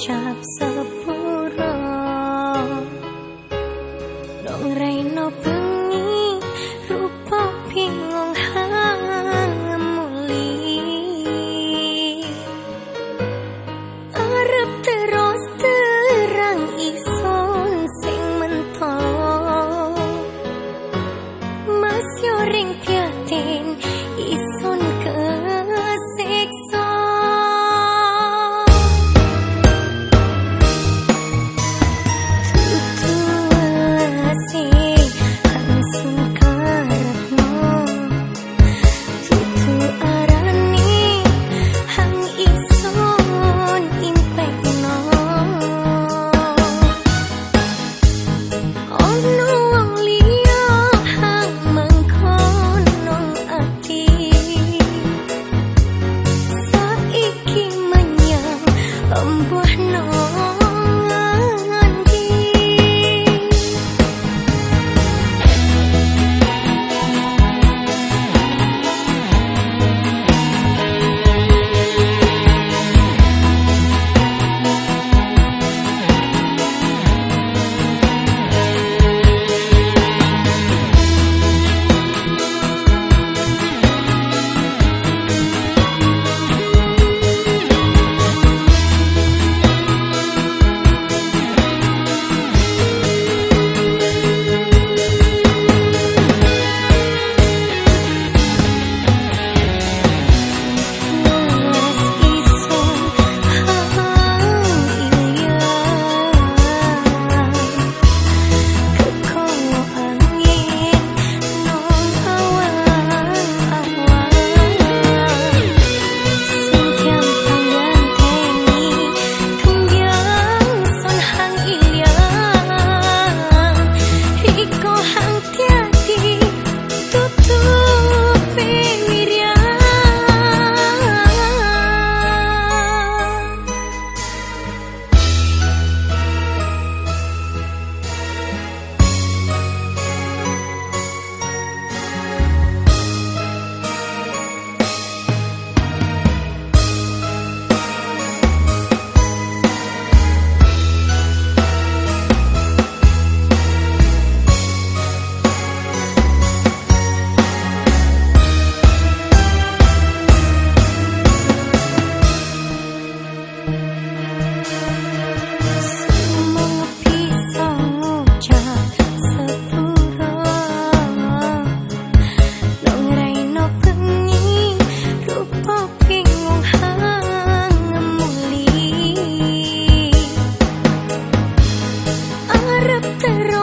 chop terror.